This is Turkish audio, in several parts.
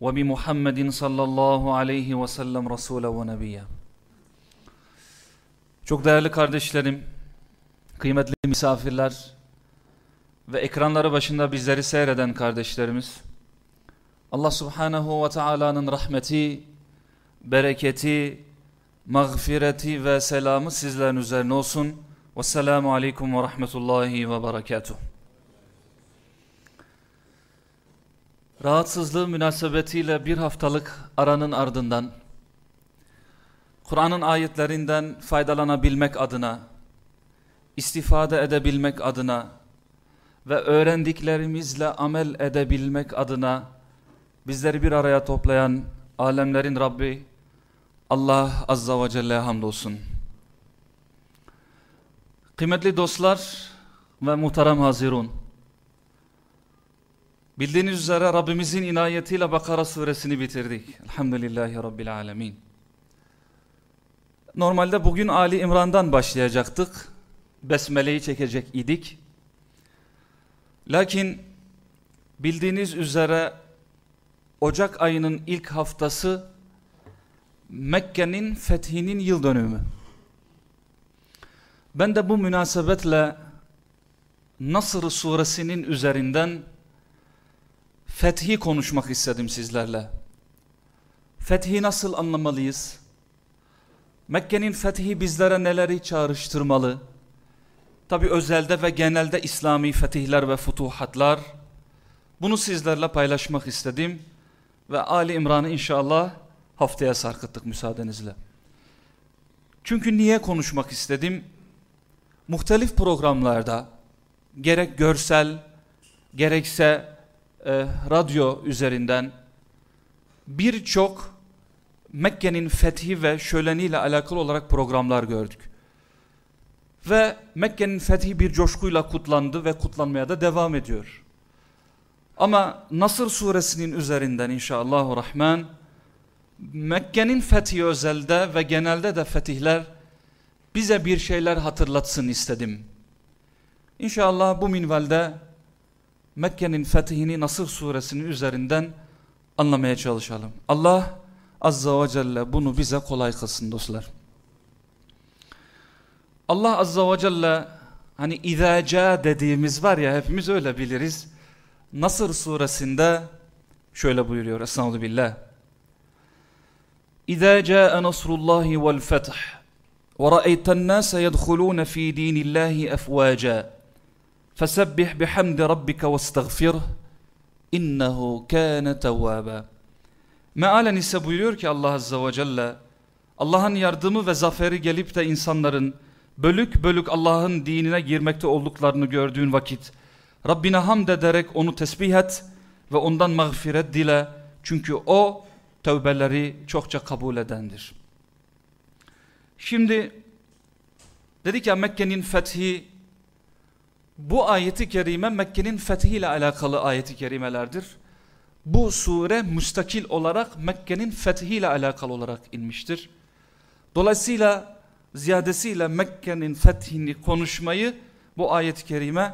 وبمحمد صلى الله aleyhi ve sellem Resulü ve Nebiyye. Çok değerli kardeşlerim, kıymetli misafirler ve ekranları başında bizleri seyreden kardeşlerimiz, Allah Subhanahu ve Taala'nın rahmeti, bereketi, mağfireti ve selamı sizlerin üzerine olsun. Vesselamu Aleyküm ve Rahmetullahi ve Berekatuhu. Rahatsızlığı münasebetiyle bir haftalık aranın ardından Kur'an'ın ayetlerinden faydalanabilmek adına, istifade edebilmek adına ve öğrendiklerimizle amel edebilmek adına bizleri bir araya toplayan alemlerin Rabbi Allah Azza ve Celle'ye hamdolsun. Kıymetli dostlar ve muhterem hazirun. Bildiğiniz üzere Rabbimizin inayetiyle Bakara suresini bitirdik. Elhamdülillahi Rabbil alemin. Normalde bugün Ali İmran'dan başlayacaktık. Besmele'yi çekecek idik. Lakin bildiğiniz üzere Ocak ayının ilk haftası Mekke'nin fethinin yıl dönümü. Ben de bu münasebetle Nasr suresinin üzerinden fethi konuşmak istedim sizlerle. Fethi nasıl anlamalıyız? Mekke'nin fethi bizlere neleri çağrıştırmalı? Tabi özelde ve genelde İslami fetihler ve futuhatlar. Bunu sizlerle paylaşmak istedim. Ve Ali İmran'ı inşallah haftaya sarkıttık müsaadenizle. Çünkü niye konuşmak istedim? Muhtelif programlarda gerek görsel gerekse e, radyo üzerinden birçok Mekke'nin fethi ve şöleniyle alakalı olarak programlar gördük. Ve Mekke'nin fethi bir coşkuyla kutlandı ve kutlanmaya da devam ediyor. Ama Nasır suresinin üzerinden inşallah rahman Mekke'nin fethi özelde ve genelde de fetihler bize bir şeyler hatırlatsın istedim. İnşallah bu minvalde Mekke'nin fethini Nasır suresinin üzerinden anlamaya çalışalım. Allah Azza ve Celle bunu bize kolay kılsın dostlar. Allah Azza ve Celle hani izaca dediğimiz var ya hepimiz öyle biliriz. Nasır suresinde şöyle buyuruyor Estağfurullah billah. İza caa nasrullahi vel feth ve ra'eyten nase yedhulun fi dinillahi efwaca فَسَبِّحْ بِحَمْدِ رَبِّكَ وَاسْتَغْفِرْهِ اِنَّهُ كَانَ تَوَّابًا Mealen ise buyuruyor ki Allah Azze ve Celle Allah'ın yardımı ve zaferi gelip de insanların bölük bölük Allah'ın dinine girmekte olduklarını gördüğün vakit Rabbine hamd ederek onu tesbih et ve ondan mağfiret dile çünkü o tövbeleri çokça kabul edendir. Şimdi dedik ya Mekke'nin fethi bu ayeti kerime Mekke'nin fethiyle alakalı ayeti kerimelerdir. Bu sure müstakil olarak Mekke'nin fethiyle alakalı olarak inmiştir. Dolayısıyla ziyadesiyle Mekke'nin fethini konuşmayı bu ayet-i kerime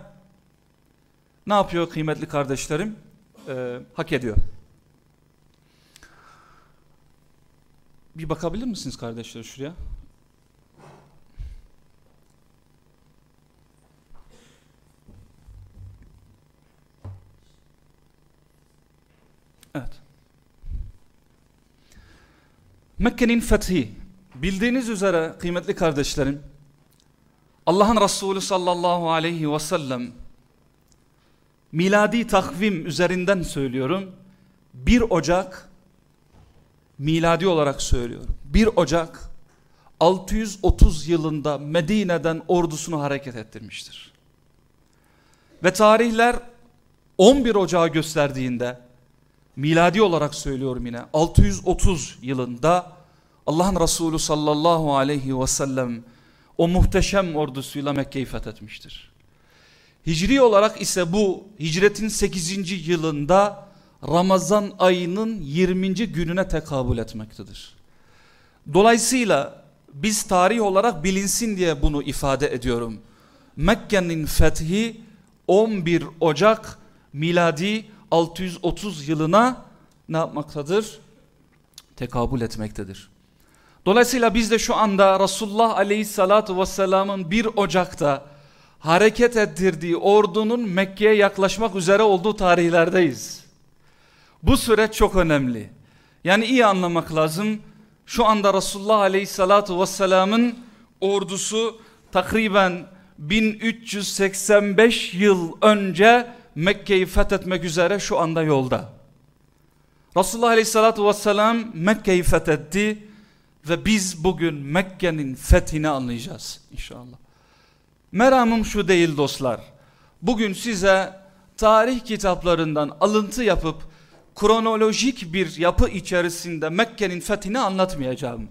ne yapıyor kıymetli kardeşlerim? Ee, hak ediyor. Bir bakabilir misiniz kardeşler şuraya? Evet. Mekke'nin fethi bildiğiniz üzere kıymetli kardeşlerim Allah'ın Resulü sallallahu aleyhi ve sellem miladi takvim üzerinden söylüyorum 1 Ocak miladi olarak söylüyorum 1 Ocak 630 yılında Medine'den ordusunu hareket ettirmiştir. Ve tarihler 11 Ocağı gösterdiğinde miladi olarak söylüyorum yine 630 yılında Allah'ın Resulü sallallahu aleyhi ve sellem o muhteşem ordusuyla Mekke'yi fethetmiştir. Hicri olarak ise bu hicretin 8. yılında Ramazan ayının 20. gününe tekabül etmektedir. Dolayısıyla biz tarih olarak bilinsin diye bunu ifade ediyorum. Mekke'nin fethi 11 Ocak miladi 630 yılına ne yapmaktadır? Tekabül etmektedir. Dolayısıyla biz de şu anda Resulullah Aleyhisselatü Vesselam'ın 1 Ocak'ta hareket ettirdiği ordunun Mekke'ye yaklaşmak üzere olduğu tarihlerdeyiz. Bu süreç çok önemli. Yani iyi anlamak lazım. Şu anda Resulullah Aleyhisselatü Vesselam'ın ordusu takriben 1385 yıl önce Mekke'yi fethetmek üzere şu anda yolda. Resulullah Aleyhisselatü Vesselam Mekke'yi fethetti ve biz bugün Mekke'nin fethini anlayacağız inşallah. Meramım şu değil dostlar. Bugün size tarih kitaplarından alıntı yapıp kronolojik bir yapı içerisinde Mekke'nin fethini anlatmayacağım.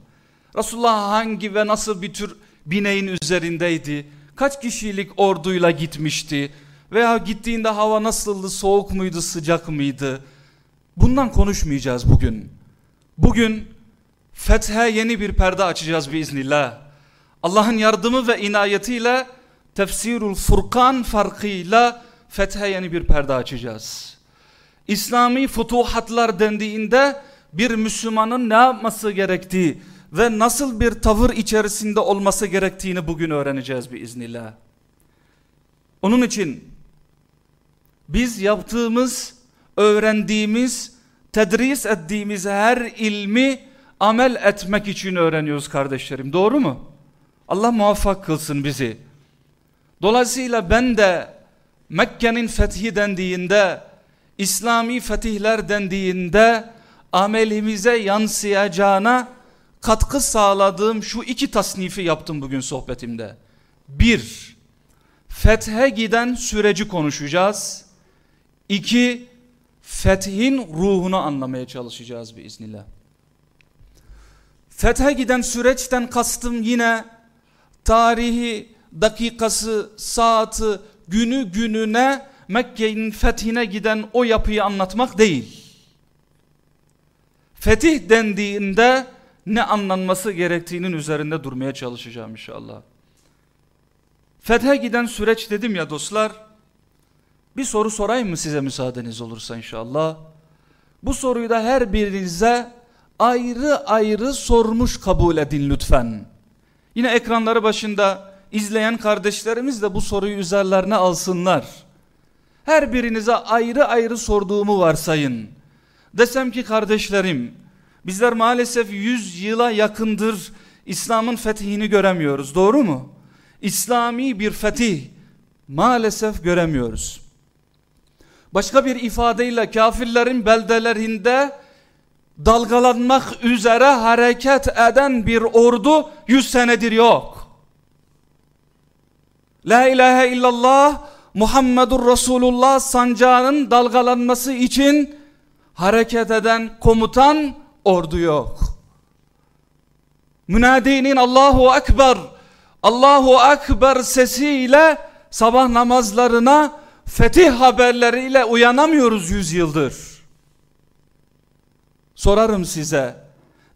Resulullah hangi ve nasıl bir tür bineğin üzerindeydi? Kaç kişilik orduyla gitmişti? Veya gittiğinde hava nasıldı? Soğuk muydu? Sıcak mıydı? Bundan konuşmayacağız bugün. Bugün fethe yeni bir perde açacağız biiznillah. Allah'ın yardımı ve inayetiyle tefsirul furkan farkıyla fethe yeni bir perde açacağız. İslami futuhatlar dendiğinde bir Müslümanın ne yapması gerektiği ve nasıl bir tavır içerisinde olması gerektiğini bugün öğreneceğiz biiznillah. Onun için biz yaptığımız, öğrendiğimiz, tedris ettiğimiz her ilmi amel etmek için öğreniyoruz kardeşlerim. Doğru mu? Allah muvaffak kılsın bizi. Dolayısıyla ben de Mekke'nin fethi dendiğinde, İslami fetihler dendiğinde amelimize yansıyacağına katkı sağladığım şu iki tasnifi yaptım bugün sohbetimde. Bir, fethe giden süreci konuşacağız. İki, fethin ruhunu anlamaya çalışacağız biiznillah. Fethe giden süreçten kastım yine tarihi, dakikası, saati, günü gününe Mekke'nin fethine giden o yapıyı anlatmak değil. Fetih dendiğinde ne anlanması gerektiğinin üzerinde durmaya çalışacağım inşallah. Fethe giden süreç dedim ya dostlar. Bir soru sorayım mı size müsaadeniz olursa inşallah. Bu soruyu da her birinize ayrı ayrı sormuş kabul edin lütfen. Yine ekranları başında izleyen kardeşlerimiz de bu soruyu üzerlerine alsınlar. Her birinize ayrı ayrı sorduğumu varsayın. Desem ki kardeşlerim bizler maalesef 100 yıla yakındır İslam'ın fethini göremiyoruz doğru mu? İslami bir fetih maalesef göremiyoruz. Başka bir ifadeyle kafirlerin beldelerinde dalgalanmak üzere hareket eden bir ordu 100 senedir yok. La ilahe illallah Muhammedur Resulullah sancağının dalgalanması için hareket eden komutan ordu yok. Münadinin Allahu Ekber Allahu Ekber sesiyle sabah namazlarına fetih haberleriyle uyanamıyoruz yüzyıldır. Sorarım size.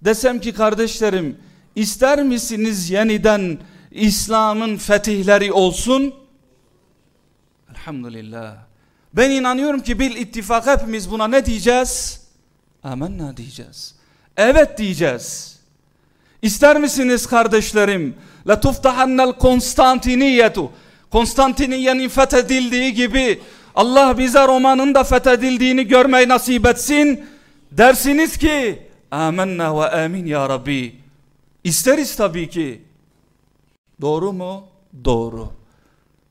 Desem ki kardeşlerim ister misiniz yeniden İslam'ın fetihleri olsun? Elhamdülillah. Ben inanıyorum ki bil ittifak hepimiz buna ne diyeceğiz? Amenna diyeceğiz. Evet diyeceğiz. İster misiniz kardeşlerim? La tuftahannel Konstantiniyetu. Konstantiniye'nin fethedildiği gibi Allah bize Roma'nın da fethedildiğini görmeyi nasip etsin. Dersiniz ki amenna ve amin ya Rabbi. İsteriz tabii ki. Doğru mu? Doğru.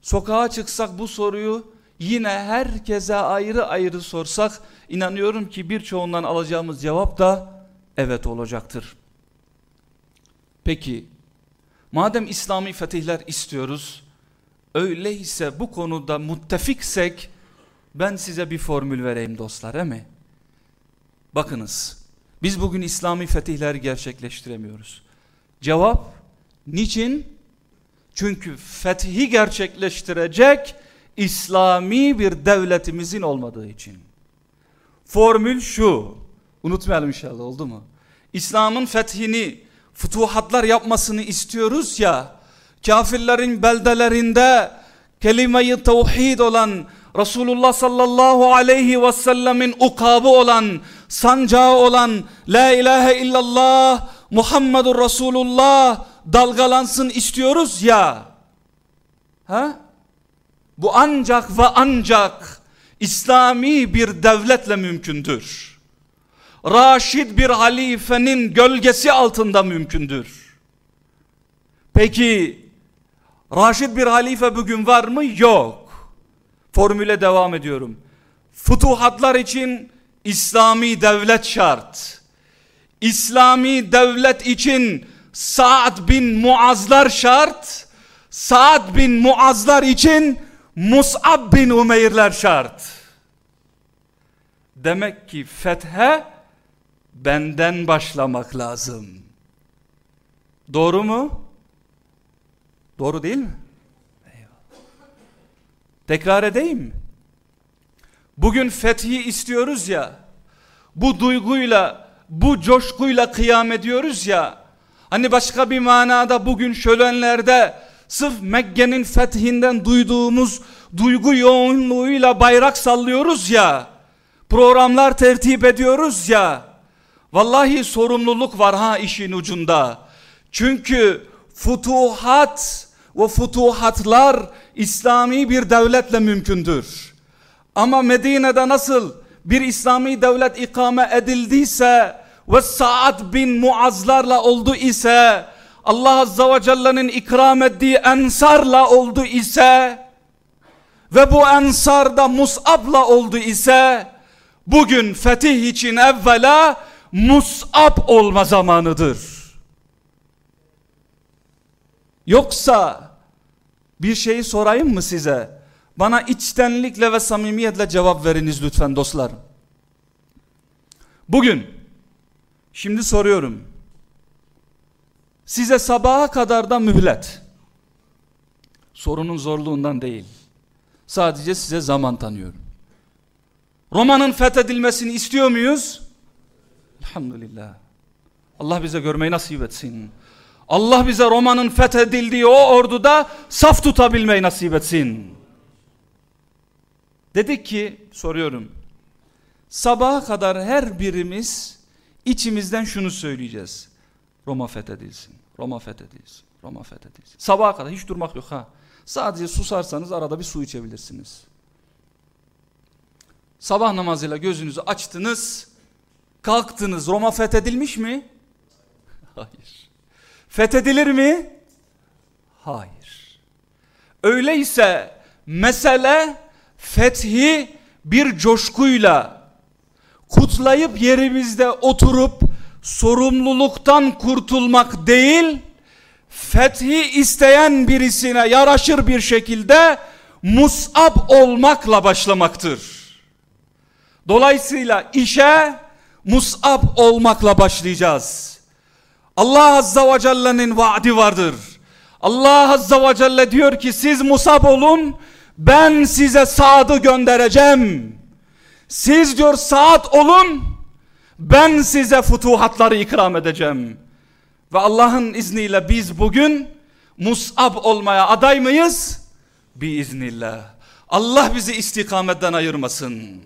Sokağa çıksak bu soruyu yine herkese ayrı ayrı sorsak inanıyorum ki birçoğundan alacağımız cevap da evet olacaktır. Peki madem İslami fetihler istiyoruz öyleyse bu konuda muttefiksek ben size bir formül vereyim dostlar he mi? Bakınız biz bugün İslami fetihler gerçekleştiremiyoruz. Cevap niçin? Çünkü fethi gerçekleştirecek İslami bir devletimizin olmadığı için. Formül şu. Unutmayalım inşallah oldu mu? İslam'ın fethini, futuhatlar yapmasını istiyoruz ya. Kafirlerin beldelerinde kelime-i tevhid olan Resulullah sallallahu aleyhi ve sellemin ukabı olan, sancağı olan La ilahe illallah Muhammedur Resulullah dalgalansın istiyoruz ya. Ha? Bu ancak ve ancak İslami bir devletle mümkündür. Raşid bir halifenin gölgesi altında mümkündür. Peki Raşid bir halife bugün var mı? Yok. Formüle devam ediyorum. Futuhatlar için İslami devlet şart. İslami devlet için Sa'd bin Muazlar şart. Sa'd bin Muazlar için Mus'ab bin Umeyrler şart. Demek ki fethe benden başlamak lazım. Doğru mu? Doğru değil mi? Tekrar edeyim? Bugün fethi istiyoruz ya. Bu duyguyla, bu coşkuyla kıyam ediyoruz ya. Hani başka bir manada bugün şölenlerde sırf Mekke'nin fethinden duyduğumuz duygu yoğunluğuyla bayrak sallıyoruz ya. Programlar tertip ediyoruz ya. Vallahi sorumluluk var ha işin ucunda. Çünkü futuhat ve futuhatlar İslami bir devletle mümkündür. Ama Medine'de nasıl bir İslami devlet ikame edildiyse ve Sa'd bin Muazlarla oldu ise Allah Azza ve Celle'nin ikram ettiği ensarla oldu ise ve bu ensar Mus'ab'la oldu ise bugün fetih için evvela Mus'ab olma zamanıdır. Yoksa bir şeyi sorayım mı size? Bana içtenlikle ve samimiyetle cevap veriniz lütfen dostlar. Bugün şimdi soruyorum. Size sabaha kadar da mühlet. Sorunun zorluğundan değil. Sadece size zaman tanıyorum. Roma'nın fethedilmesini istiyor muyuz? Elhamdülillah. Allah bize görmeyi nasip etsin. Allah bize Roma'nın fethedildiği o orduda saf tutabilmeyi nasip etsin. Dedik ki soruyorum. Sabaha kadar her birimiz içimizden şunu söyleyeceğiz. Roma fethedilsin. Roma fethedilsin. Roma fethedilsin. Sabaha kadar hiç durmak yok ha. Sadece susarsanız arada bir su içebilirsiniz. Sabah namazıyla gözünüzü açtınız. Kalktınız. Roma fethedilmiş mi? Hayır. Fethedilir mi? Hayır. Öyleyse mesele fethi bir coşkuyla kutlayıp yerimizde oturup sorumluluktan kurtulmak değil, fethi isteyen birisine yaraşır bir şekilde musab olmakla başlamaktır. Dolayısıyla işe musab olmakla başlayacağız. Allah Azza ve Celle'nin vaadi vardır. Allah Azza ve Celle diyor ki siz musab olun ben size Saad'ı göndereceğim. Siz diyor Saad olun ben size futuhatları ikram edeceğim. Ve Allah'ın izniyle biz bugün Mus'ab olmaya aday mıyız? Biiznillah. Allah bizi istikametten ayırmasın.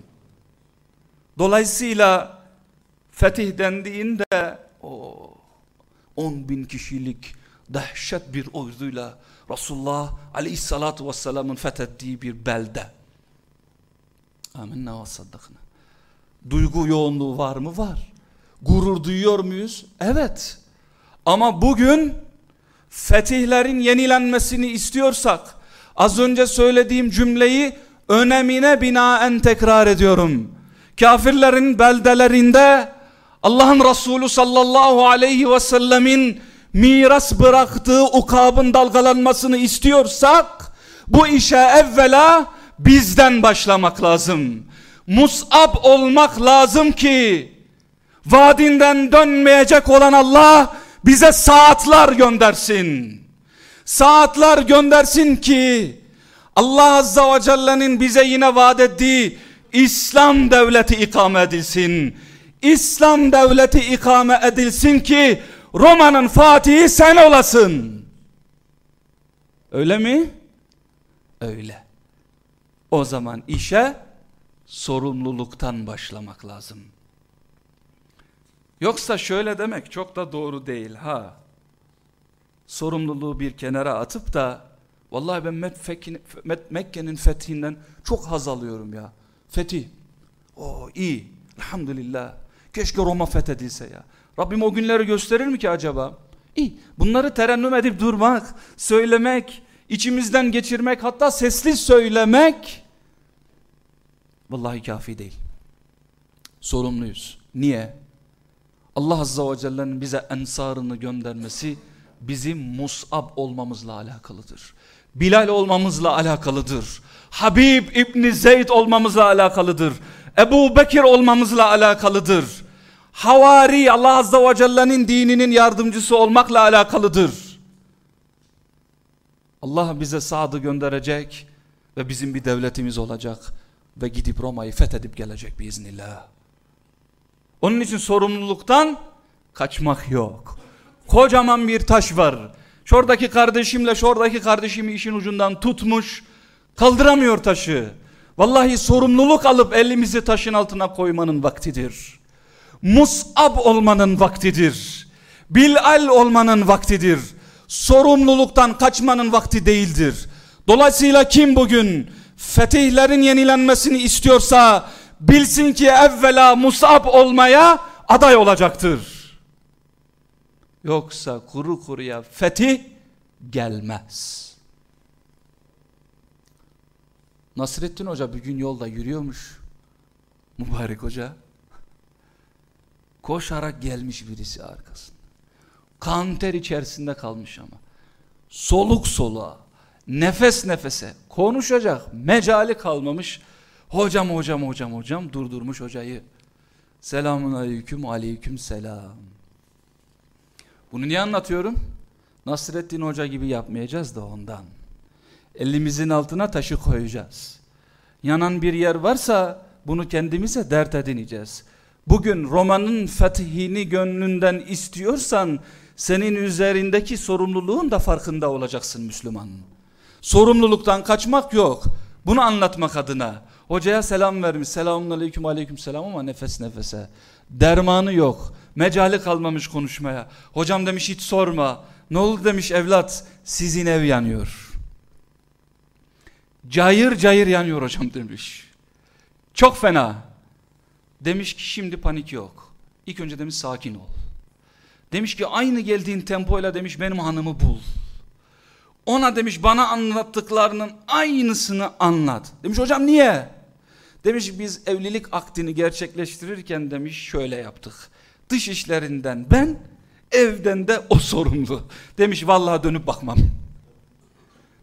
Dolayısıyla fetih dendiğinde o 10 bin kişilik dehşet bir orduyla Resulullah aleyhissalatu vesselamın fethettiği bir belde. Amenna ve saddakna. Duygu yoğunluğu var mı? Var. Gurur duyuyor muyuz? Evet. Ama bugün fetihlerin yenilenmesini istiyorsak az önce söylediğim cümleyi önemine binaen tekrar ediyorum. Kafirlerin beldelerinde Allah'ın Resulü sallallahu aleyhi ve sellemin miras bıraktığı ukabın dalgalanmasını istiyorsak bu işe evvela bizden başlamak lazım. Mus'ab olmak lazım ki Vaadinden dönmeyecek olan Allah bize saatler göndersin. Saatler göndersin ki Allah Azza ve Celle'nin bize yine vaat ettiği İslam devleti ikame edilsin. İslam devleti ikame edilsin ki Roma'nın fatihi sen olasın. Öyle mi? Öyle. O zaman işe sorumluluktan başlamak lazım. Yoksa şöyle demek çok da doğru değil ha. Sorumluluğu bir kenara atıp da vallahi ben Mekke'nin fethinden çok haz alıyorum ya. Fethi. O iyi. Elhamdülillah. Keşke Roma fethedilse ya. Rabbim o günleri gösterir mi ki acaba? İyi. Bunları terennüm edip durmak, söylemek, içimizden geçirmek, hatta sesli söylemek vallahi kafi değil. Sorumluyuz. Niye? Allah Azza ve Celle'nin bize ensarını göndermesi bizim Mus'ab olmamızla alakalıdır. Bilal olmamızla alakalıdır. Habib İbni Zeyd olmamızla alakalıdır. Ebu Bekir olmamızla alakalıdır. Havari Allah Azza ve Celle'nin dininin yardımcısı olmakla alakalıdır. Allah bize Sad'ı gönderecek ve bizim bir devletimiz olacak ve gidip Roma'yı fethedip gelecek biiznillah. Onun için sorumluluktan kaçmak yok. Kocaman bir taş var. Şuradaki kardeşimle şuradaki kardeşimi işin ucundan tutmuş. Kaldıramıyor taşı. Vallahi sorumluluk alıp elimizi taşın altına koymanın vaktidir. Mus'ab olmanın vaktidir. Bilal olmanın vaktidir. Sorumluluktan kaçmanın vakti değildir. Dolayısıyla kim bugün fetihlerin yenilenmesini istiyorsa bilsin ki evvela Mus'ab olmaya aday olacaktır. Yoksa kuru kuruya fetih gelmez. Nasrettin Hoca bir gün yolda yürüyormuş. Mübarek Hoca. Koşarak gelmiş birisi arkasında. Kanter içerisinde kalmış ama. Soluk soluğa, nefes nefese konuşacak mecali kalmamış. Hocam hocam hocam hocam durdurmuş hocayı. Selamun aleyküm aleyküm selam. Bunu niye anlatıyorum? Nasrettin Hoca gibi yapmayacağız da ondan. Elimizin altına taşı koyacağız. Yanan bir yer varsa bunu kendimize dert edineceğiz. Bugün romanın fethini gönlünden istiyorsan senin üzerindeki sorumluluğun da farkında olacaksın Müslüman. Sorumluluktan kaçmak yok. Bunu anlatmak adına. Hocaya selam vermiş. Selamun aleyküm aleyküm selam ama nefes nefese. Dermanı yok. Mecali kalmamış konuşmaya. Hocam demiş hiç sorma. Ne oldu demiş evlat. Sizin ev yanıyor. Cayır cayır yanıyor hocam demiş. Çok fena. Demiş ki şimdi panik yok. İlk önce demiş sakin ol. Demiş ki aynı geldiğin tempoyla demiş benim hanımı bul. Ona demiş bana anlattıklarının aynısını anlat. Demiş hocam niye? Demiş biz evlilik aktini gerçekleştirirken demiş şöyle yaptık. Dış işlerinden ben, evden de o sorumlu. Demiş vallahi dönüp bakmam.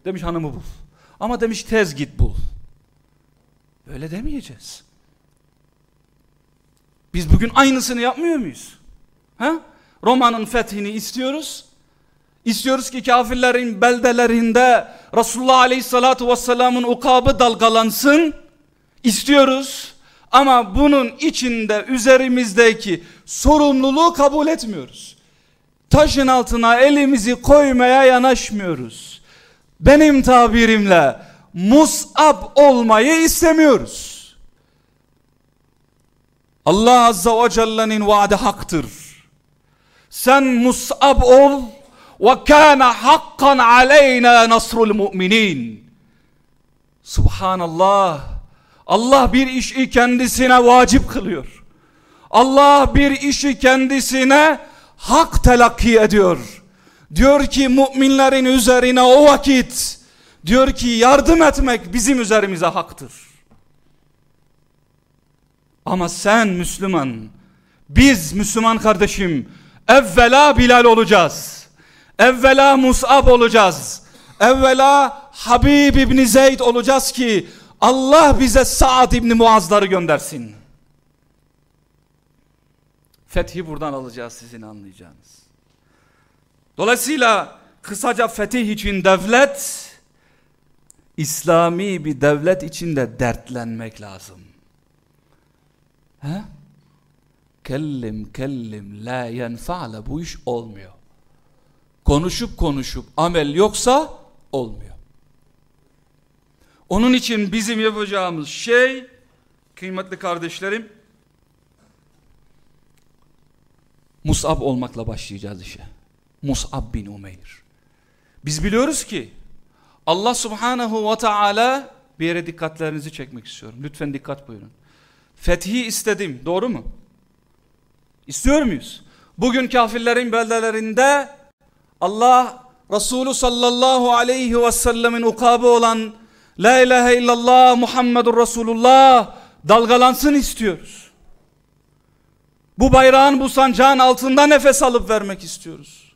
Demiş hanımı bul. Ama demiş tez git bul. Öyle demeyeceğiz. Biz bugün aynısını yapmıyor muyuz? Ha? Roma'nın fethini istiyoruz. İstiyoruz ki kafirlerin beldelerinde Resulullah Aleyhisselatü Vesselam'ın ukabı dalgalansın. İstiyoruz. Ama bunun içinde üzerimizdeki sorumluluğu kabul etmiyoruz. Taşın altına elimizi koymaya yanaşmıyoruz. Benim tabirimle musab olmayı istemiyoruz. Allah Azza ve Celle'nin vaadi haktır. Sen musab ol ve kana hakkan aleyna nasrul müminin. Subhanallah. Allah bir işi kendisine vacip kılıyor. Allah bir işi kendisine hak telakki ediyor. Diyor ki müminlerin üzerine o vakit diyor ki yardım etmek bizim üzerimize haktır. Ama sen Müslüman, biz Müslüman kardeşim evvela Bilal olacağız. Evvela Mus'ab olacağız. Evvela Habib İbni Zeyd olacağız ki Allah bize Sa'd İbni Muazları göndersin. Fethi buradan alacağız sizin anlayacağınız. Dolayısıyla kısaca fetih için devlet, İslami bir devlet içinde dertlenmek lazım. He? Kellim kellim la yenfa'le bu iş olmuyor. Konuşup konuşup amel yoksa olmuyor. Onun için bizim yapacağımız şey kıymetli kardeşlerim Mus'ab olmakla başlayacağız işe. Mus'ab bin Umeyr. Biz biliyoruz ki Allah subhanahu ve teala bir yere dikkatlerinizi çekmek istiyorum. Lütfen dikkat buyurun. Fethi istedim. Doğru mu? İstiyor muyuz? Bugün kafirlerin beldelerinde Allah Resulü sallallahu aleyhi ve sellemin ukabı olan La ilahe illallah Muhammedur Resulullah dalgalansın istiyoruz. Bu bayrağın bu sancağın altında nefes alıp vermek istiyoruz.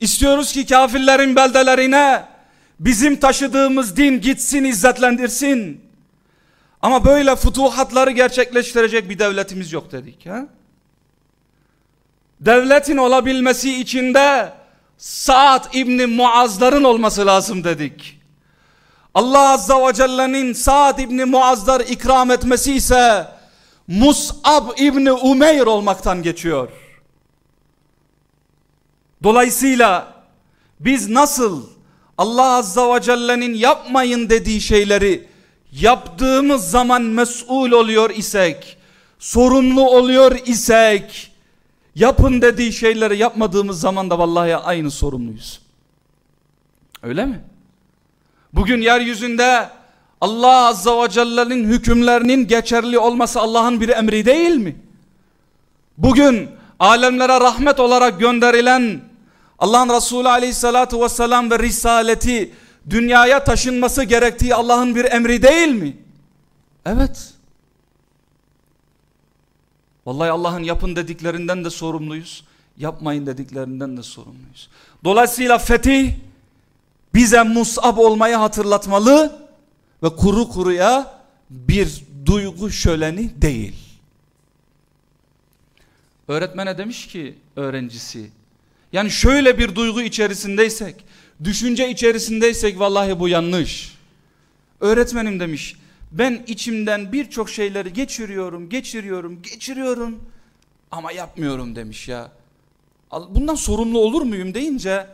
İstiyoruz ki kafirlerin beldelerine bizim taşıdığımız din gitsin izzetlendirsin. Ama böyle futuhatları gerçekleştirecek bir devletimiz yok dedik. Ha? Devletin olabilmesi için de Sa'd İbni Muazların olması lazım dedik. Allah Azza ve Celle'nin Sa'd İbni Muazlar ikram etmesi ise Mus'ab İbni Umeyr olmaktan geçiyor. Dolayısıyla biz nasıl Allah Azza ve Celle'nin yapmayın dediği şeyleri yaptığımız zaman mesul oluyor isek, sorumlu oluyor isek, yapın dediği şeyleri yapmadığımız zaman da vallahi aynı sorumluyuz. Öyle mi? Bugün yeryüzünde Allah Azza ve Celle'nin hükümlerinin geçerli olması Allah'ın bir emri değil mi? Bugün alemlere rahmet olarak gönderilen Allah'ın Resulü aleyhissalatu vesselam ve risaleti dünyaya taşınması gerektiği Allah'ın bir emri değil mi? Evet. Vallahi Allah'ın yapın dediklerinden de sorumluyuz. Yapmayın dediklerinden de sorumluyuz. Dolayısıyla fetih bize musab olmayı hatırlatmalı ve kuru kuruya bir duygu şöleni değil. Öğretmene demiş ki öğrencisi yani şöyle bir duygu içerisindeysek düşünce içerisindeysek vallahi bu yanlış. Öğretmenim demiş ben içimden birçok şeyleri geçiriyorum geçiriyorum geçiriyorum ama yapmıyorum demiş ya. Bundan sorumlu olur muyum deyince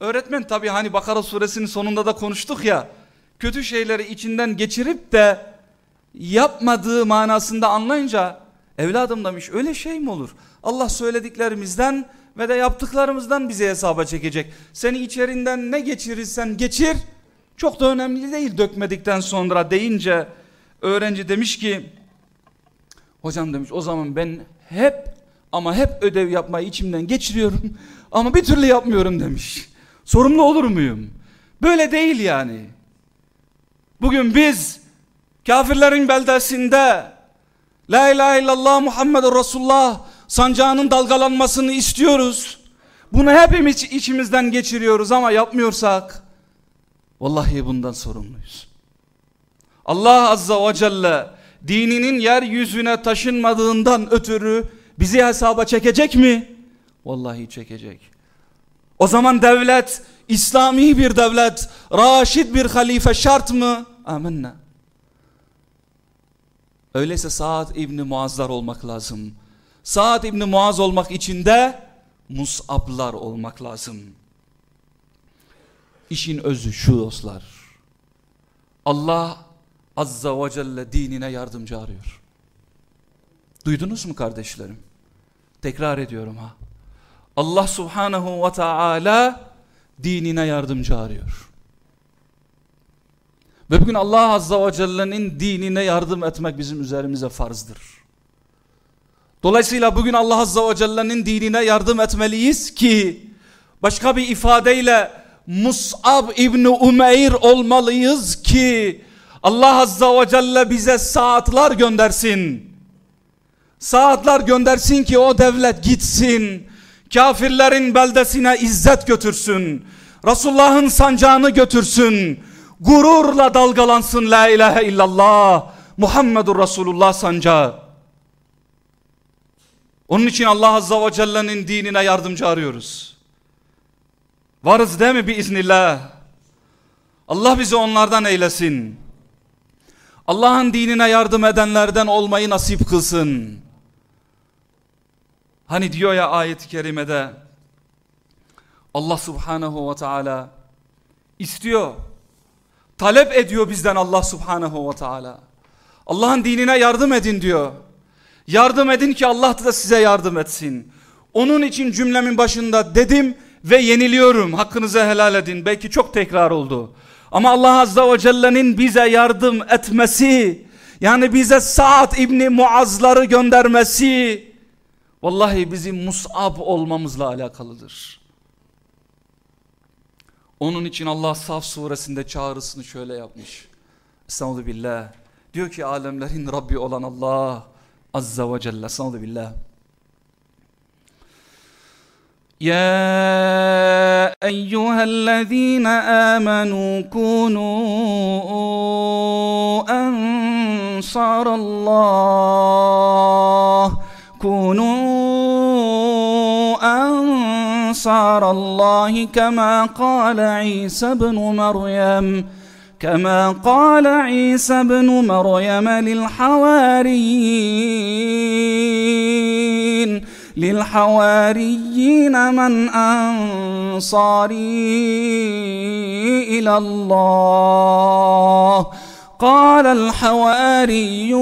öğretmen tabi hani Bakara suresinin sonunda da konuştuk ya kötü şeyleri içinden geçirip de yapmadığı manasında anlayınca evladım demiş öyle şey mi olur? Allah söylediklerimizden ve de yaptıklarımızdan bize hesaba çekecek. Seni içerinden ne geçirirsen geçir çok da önemli değil dökmedikten sonra deyince öğrenci demiş ki hocam demiş o zaman ben hep ama hep ödev yapmayı içimden geçiriyorum ama bir türlü yapmıyorum demiş. Sorumlu olur muyum? Böyle değil yani. Bugün biz kafirlerin beldesinde La ilahe illallah Muhammedur Resulullah sancağının dalgalanmasını istiyoruz. Bunu hepimiz içimizden geçiriyoruz ama yapmıyorsak vallahi bundan sorumluyuz. Allah Azza ve Celle dininin yeryüzüne taşınmadığından ötürü bizi hesaba çekecek mi? Vallahi çekecek. O zaman devlet İslami bir devlet, raşid bir halife şart mı? Amenna. Öyleyse Saad İbni Muazzar olmak lazım. Saad İbni Muaz olmak için de Mus'ablar olmak lazım. İşin özü şu dostlar. Allah Azza ve Celle dinine yardımcı arıyor. Duydunuz mu kardeşlerim? Tekrar ediyorum ha. Allah Subhanahu ve Teala dinine yardımcı arıyor. Ve bugün Allah Azza ve Celle'nin dinine yardım etmek bizim üzerimize farzdır. Dolayısıyla bugün Allah Azza ve Celle'nin dinine yardım etmeliyiz ki başka bir ifadeyle Mus'ab İbni Umeyr olmalıyız ki Allah Azza ve Celle bize saatler göndersin. Saatler göndersin ki o devlet gitsin. Kafirlerin beldesine izzet götürsün. Resulullah'ın sancağını götürsün. Gururla dalgalansın la ilahe illallah. Muhammedur Resulullah sancağı. Onun için Allah Azza ve Celle'nin dinine yardımcı arıyoruz. Varız değil mi biiznillah? Allah bizi onlardan eylesin. Allah'ın dinine yardım edenlerden olmayı nasip kılsın. Hani diyor ya ayet-i kerimede Allah subhanehu ve teala istiyor. Talep ediyor bizden Allah subhanehu ve teala. Allah'ın dinine yardım edin diyor. Yardım edin ki Allah da size yardım etsin. Onun için cümlemin başında dedim ve yeniliyorum. Hakkınızı helal edin. Belki çok tekrar oldu. Ama Allah Azza ve Celle'nin bize yardım etmesi, yani bize Sa'd İbni Muazları göndermesi, vallahi bizim Mus'ab olmamızla alakalıdır. Onun için Allah Saf suresinde çağrısını şöyle yapmış. Estağfurullah billah. Diyor ki alemlerin Rabbi olan Allah Ve Celle. Estağfurullah billah. يا أيها الذين آمنوا كونوا أنصار الله كونوا أنصار الله كما قال عيسى ابن مريم كما قال عيسى ابن مريم للحواريين للحواريين من أنصاري إلى الله. قال الحواريون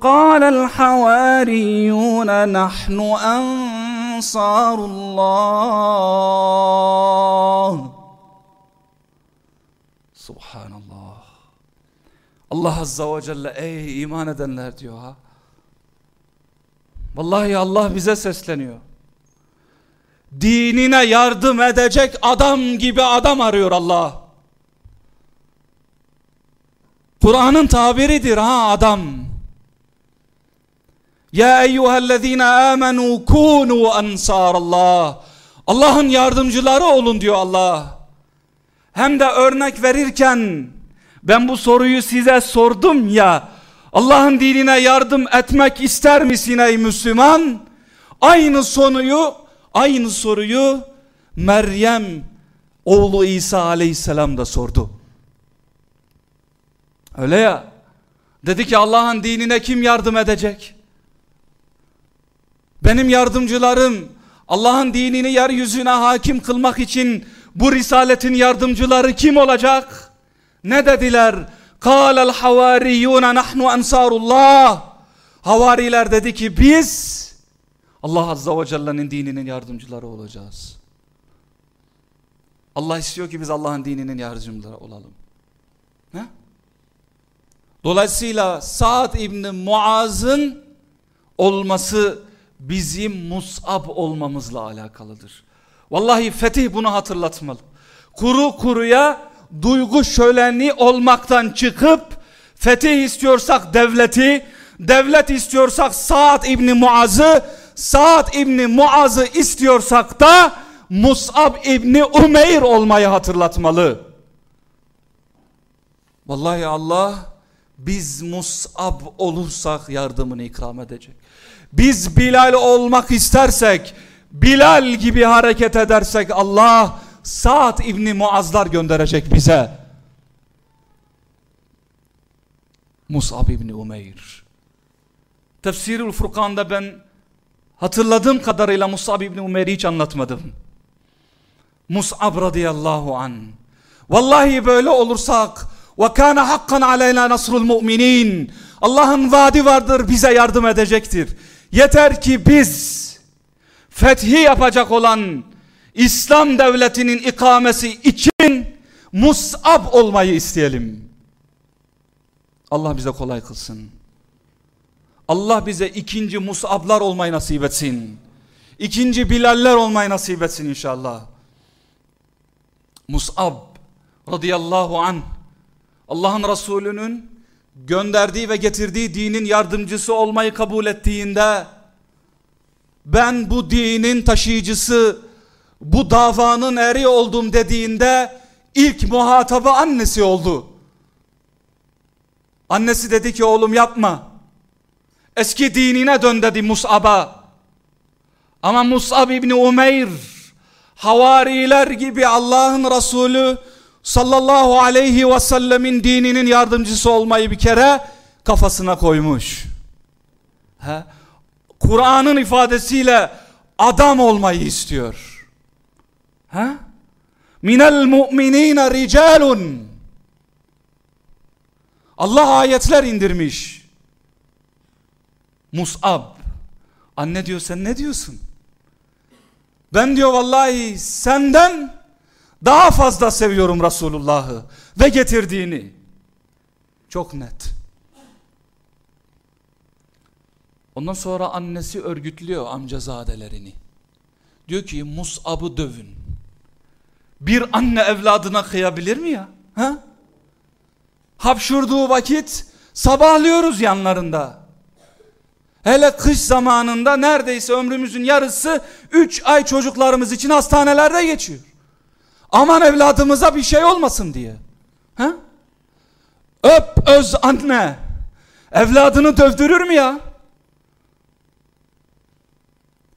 قال الحواريون نحن أنصار الله. Subhanallah. Allah Azza ve Celle ey iman edenler diyor ha. Vallahi Allah bize sesleniyor. Dinine yardım edecek adam gibi adam arıyor Allah. Kur'an'ın tabiridir ha adam. Ya eyyühellezine amenu kunu ensarallah. Allah'ın yardımcıları olun diyor Allah. Hem de örnek verirken ben bu soruyu size sordum ya Allah'ın dinine yardım etmek ister misin ey Müslüman? Aynı soruyu, aynı soruyu Meryem oğlu İsa aleyhisselam da sordu. Öyle ya. Dedi ki Allah'ın dinine kim yardım edecek? Benim yardımcılarım Allah'ın dinini yeryüzüne hakim kılmak için bu risaletin yardımcıları kim olacak? Ne dediler? Kâlel havariyûne nahnu ensarullah. Havariler dedi ki biz Allah Azza ve Celle'nin dininin yardımcıları olacağız. Allah istiyor ki biz Allah'ın dininin yardımcıları olalım. Ne? Dolayısıyla Sa'd İbni Muaz'ın olması bizim Mus'ab olmamızla alakalıdır. Vallahi fetih bunu hatırlatmalı. Kuru kuruya duygu şöleni olmaktan çıkıp fetih istiyorsak devleti, devlet istiyorsak Sa'd İbni Muaz'ı, Sa'd İbni Muaz'ı istiyorsak da Mus'ab İbni Umeyr olmayı hatırlatmalı. Vallahi Allah biz Mus'ab olursak yardımını ikram edecek. Biz Bilal olmak istersek, Bilal gibi hareket edersek Allah Sa'd İbni Muazlar gönderecek bize. Mus'ab İbni Umeyr. Tefsirul Furkan'da ben hatırladığım kadarıyla Mus'ab İbni Umeyr'i hiç anlatmadım. Mus'ab radıyallahu an. Vallahi böyle olursak ve kana hakkan aleyna nasrul mu'minin. Allah'ın vaadi vardır bize yardım edecektir. Yeter ki biz fethi yapacak olan İslam devletinin ikamesi için Mus'ab olmayı isteyelim. Allah bize kolay kılsın. Allah bize ikinci Mus'ablar olmayı nasip etsin. İkinci Bilaller olmayı nasip etsin inşallah. Mus'ab radıyallahu an Allah'ın Resulü'nün gönderdiği ve getirdiği dinin yardımcısı olmayı kabul ettiğinde ben bu dinin taşıyıcısı bu davanın eri oldum dediğinde ilk muhatabı annesi oldu. Annesi dedi ki oğlum yapma. Eski dinine dön dedi Mus'ab'a. Ama Mus'ab İbni Umeyr havariler gibi Allah'ın Resulü sallallahu aleyhi ve sellemin dininin yardımcısı olmayı bir kere kafasına koymuş. Kur'an'ın ifadesiyle adam olmayı istiyor. Ha? Minel mu'minine ricalun. Allah ayetler indirmiş. Mus'ab. Anne diyor sen ne diyorsun? Ben diyor vallahi senden daha fazla seviyorum Resulullah'ı ve getirdiğini. Çok net. Ondan sonra annesi örgütlüyor amcazadelerini. Diyor ki Mus'ab'ı dövün. Bir anne evladına kıyabilir mi ya? Ha? Hapşurduğu vakit sabahlıyoruz yanlarında. Hele kış zamanında neredeyse ömrümüzün yarısı 3 ay çocuklarımız için hastanelerde geçiyor. Aman evladımıza bir şey olmasın diye. Ha? Öp öz anne. Evladını dövdürür mü ya?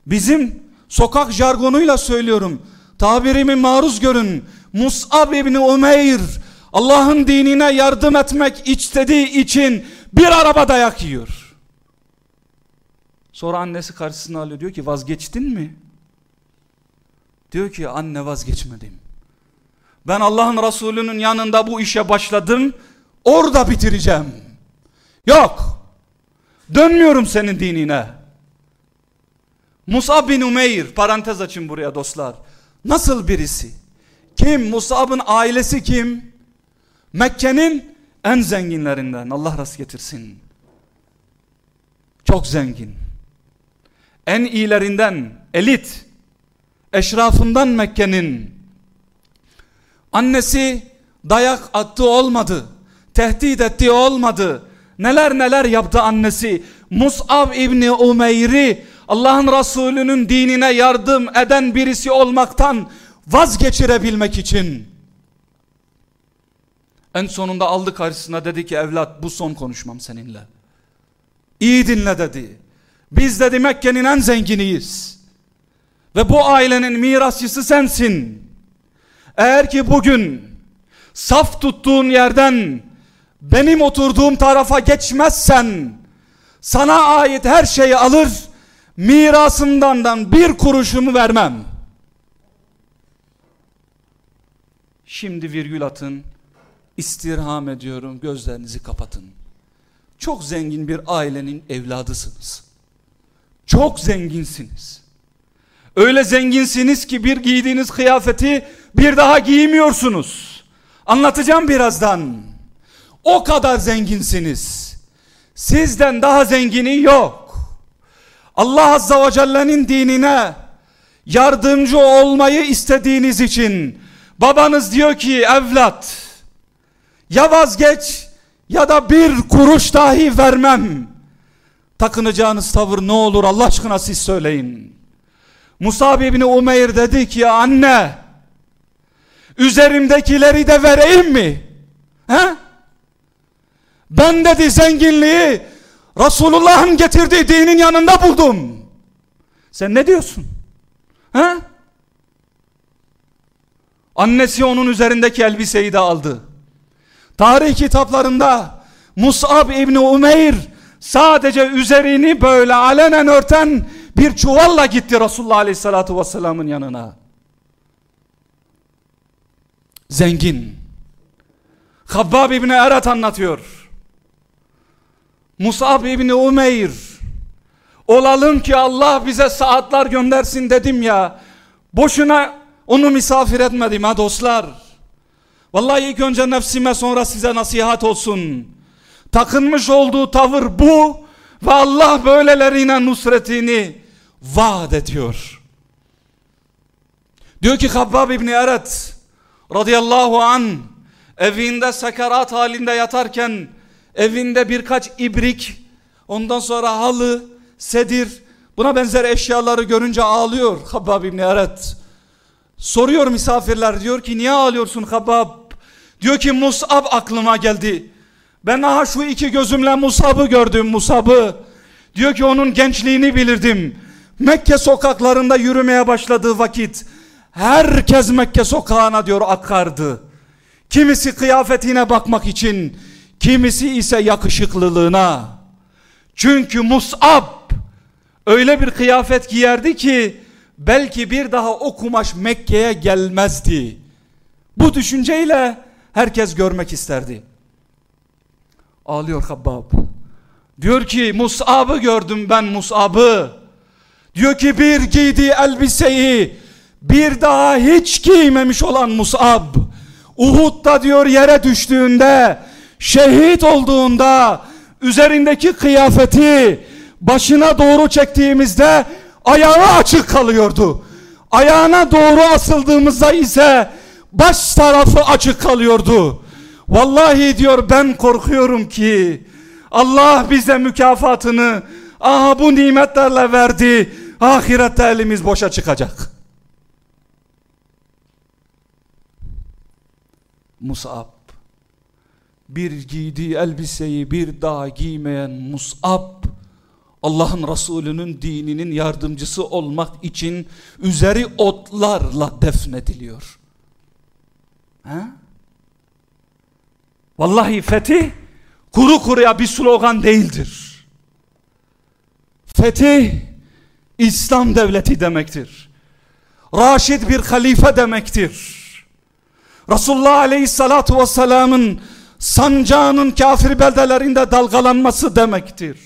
Bizim sokak jargonuyla söylüyorum. Tabirimi maruz görün. Mus'ab ibni Umeyr Allah'ın dinine yardım etmek istediği için bir araba dayak yiyor. Sonra annesi karşısına alıyor diyor ki vazgeçtin mi? Diyor ki anne vazgeçmedim. Ben Allah'ın Resulü'nün yanında bu işe başladım. Orada bitireceğim. Yok. Dönmüyorum senin dinine. Musab bin Umeyr parantez açın buraya dostlar. Nasıl birisi? Kim? Musab'ın ailesi kim? Mekke'nin en zenginlerinden. Allah rast getirsin. Çok zengin. En iyilerinden, elit, eşrafından Mekke'nin. Annesi dayak attı olmadı. Tehdit etti olmadı. Neler neler yaptı annesi. Mus'ab İbni Umeyr'i Allah'ın Resulü'nün dinine yardım eden birisi olmaktan vazgeçirebilmek için. En sonunda aldı karşısına dedi ki evlat bu son konuşmam seninle. İyi dinle dedi. Biz dedi Mekke'nin en zenginiyiz. Ve bu ailenin mirasçısı sensin. Eğer ki bugün saf tuttuğun yerden benim oturduğum tarafa geçmezsen sana ait her şeyi alır mirasımdan bir kuruşumu vermem. Şimdi virgül atın. İstirham ediyorum. Gözlerinizi kapatın. Çok zengin bir ailenin evladısınız. Çok zenginsiniz. Öyle zenginsiniz ki bir giydiğiniz kıyafeti bir daha giymiyorsunuz. Anlatacağım birazdan. O kadar zenginsiniz. Sizden daha zengini yok. Allah Azza ve Celle'nin dinine yardımcı olmayı istediğiniz için babanız diyor ki evlat ya vazgeç ya da bir kuruş dahi vermem. Takınacağınız tavır ne olur Allah aşkına siz söyleyin. Musab ibn Umeyr dedi ki anne üzerimdekileri de vereyim mi? He? Ben dedi zenginliği Resulullah'ın getirdiği dinin yanında buldum. Sen ne diyorsun? He? Annesi onun üzerindeki elbiseyi de aldı. Tarih kitaplarında Mus'ab İbni Umeyr sadece üzerini böyle alenen örten bir çuvalla gitti Resulullah Aleyhisselatü Vesselam'ın yanına. Zengin. Habbab İbni Eret anlatıyor. Musab İbni Umeyr olalım ki Allah bize saatler göndersin dedim ya. Boşuna onu misafir etmedim ha dostlar. Vallahi ilk önce nefsime sonra size nasihat olsun. Takınmış olduğu tavır bu ve Allah böylelerine nusretini vaat ediyor. Diyor ki Habbab İbni Eret radıyallahu an evinde sekarat halinde yatarken evinde birkaç ibrik, ondan sonra halı, sedir, buna benzer eşyaları görünce ağlıyor Habbab İbni Eret. Soruyor misafirler diyor ki niye ağlıyorsun Habbab? Diyor ki Musab aklıma geldi. Ben aha şu iki gözümle Musab'ı gördüm Musab'ı. Diyor ki onun gençliğini bilirdim. Mekke sokaklarında yürümeye başladığı vakit herkes Mekke sokağına diyor akardı. Kimisi kıyafetine bakmak için, kimisi ise yakışıklılığına. Çünkü Mus'ab öyle bir kıyafet giyerdi ki belki bir daha o kumaş Mekke'ye gelmezdi. Bu düşünceyle herkes görmek isterdi. Ağlıyor Habbab. Diyor ki Mus'ab'ı gördüm ben Mus'ab'ı. Diyor ki bir giydiği elbiseyi bir daha hiç giymemiş olan Mus'ab. Uhud'da diyor yere düştüğünde şehit olduğunda üzerindeki kıyafeti başına doğru çektiğimizde ayağı açık kalıyordu. Ayağına doğru asıldığımızda ise baş tarafı açık kalıyordu. Vallahi diyor ben korkuyorum ki Allah bize mükafatını aha bu nimetlerle verdi. Ahirette elimiz boşa çıkacak. Musab bir giydiği elbiseyi bir daha giymeyen Mus'ab Allah'ın Resulü'nün dininin yardımcısı olmak için üzeri otlarla defnediliyor. Ha? Vallahi fetih kuru kuruya bir slogan değildir. Fetih İslam devleti demektir. Raşid bir halife demektir. Resulullah Aleyhissalatu Vesselam'ın sancağının kafir beldelerinde dalgalanması demektir.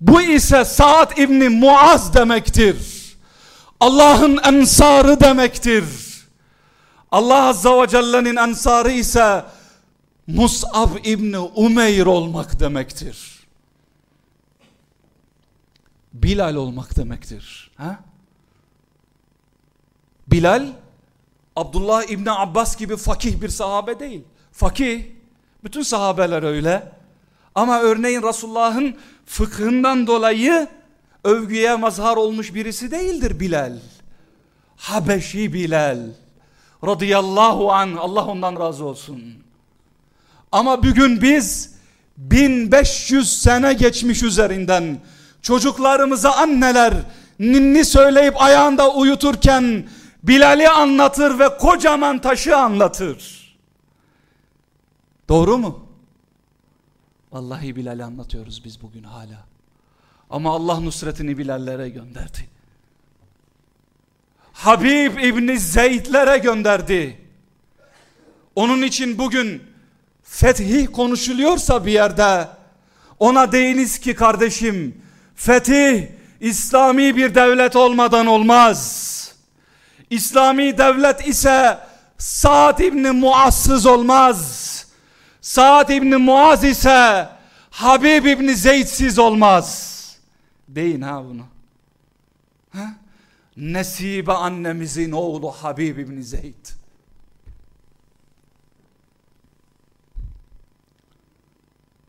Bu ise Saad İbni Muaz demektir. Allah'ın ensarı demektir. Allah Azza ve Celle'nin ensarı ise Mus'ab İbni Umeyr olmak demektir. Bilal olmak demektir. Ha? Bilal Abdullah İbni Abbas gibi fakih bir sahabe değil. Fakih. Bütün sahabeler öyle. Ama örneğin Resulullah'ın fıkhından dolayı övgüye mazhar olmuş birisi değildir Bilal. Habeşi Bilal. Radıyallahu an Allah ondan razı olsun. Ama bugün biz 1500 sene geçmiş üzerinden çocuklarımıza anneler ninni söyleyip ayağında uyuturken Bilal'i anlatır ve kocaman taşı anlatır. Doğru mu? Vallahi Bilal'i anlatıyoruz biz bugün hala. Ama Allah nusretini Bilallere gönderdi. Habib İbni Zeydlere gönderdi. Onun için bugün fetih konuşuluyorsa bir yerde ona deyiniz ki kardeşim fetih İslami bir devlet olmadan olmaz. İslami devlet ise Sa'd İbni Muassız olmaz. Sa'd İbni Muaz ise Habib İbni Zeyd'siz olmaz. Deyin ha bunu. Ha? Nesibe annemizin oğlu Habib İbni Zeyd.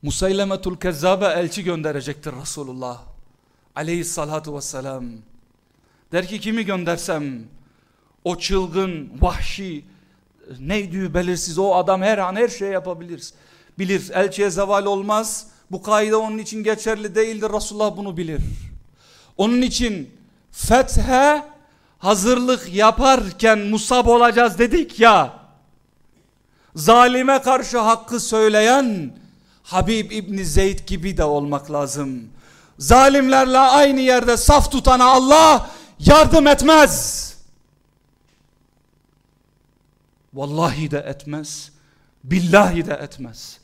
Musaylemetul Kezzabe elçi gönderecektir Resulullah. Aleyhissalatu vesselam. Der ki kimi göndersem o çılgın, vahşi, neydi belirsiz o adam her an her şey yapabilir. Bilir elçiye zeval olmaz. Bu kaide onun için geçerli değildir. Resulullah bunu bilir. Onun için fethe hazırlık yaparken musab olacağız dedik ya. Zalime karşı hakkı söyleyen Habib İbni Zeyd gibi de olmak lazım. Zalimlerle aynı yerde saf tutana Allah yardım etmez. Vallahi de etmez. Billahi de etmez.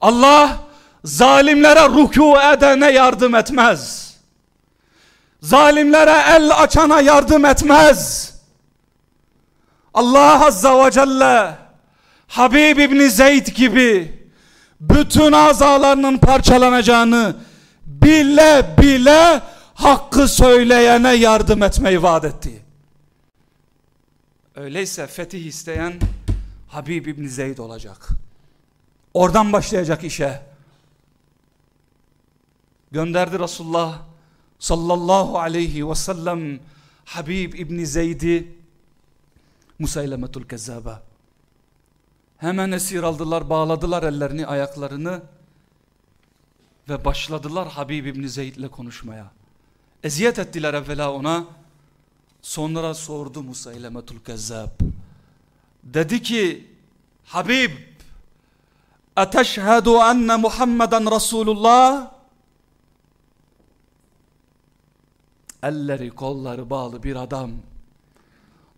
Allah zalimlere ruku edene yardım etmez. Zalimlere el açana yardım etmez. Allah Azza ve Celle Habib İbni Zeyd gibi bütün azalarının parçalanacağını bile bile hakkı söyleyene yardım etmeyi vaat etti. Öyleyse fetih isteyen Habib İbni Zeyd olacak. Oradan başlayacak işe. Gönderdi Resulullah sallallahu aleyhi ve sellem Habib İbni Zeyd'i Musaylemetul Kezzaba. Hemen esir aldılar, bağladılar ellerini, ayaklarını. Ve başladılar Habib İbni Zeyd ile konuşmaya. Eziyet ettiler evvela ona. Sonra sordu Musaylemetul Kezzab. Dedi ki Habib Eteşhedü enne Muhammeden Resulullah Elleri kolları bağlı bir adam.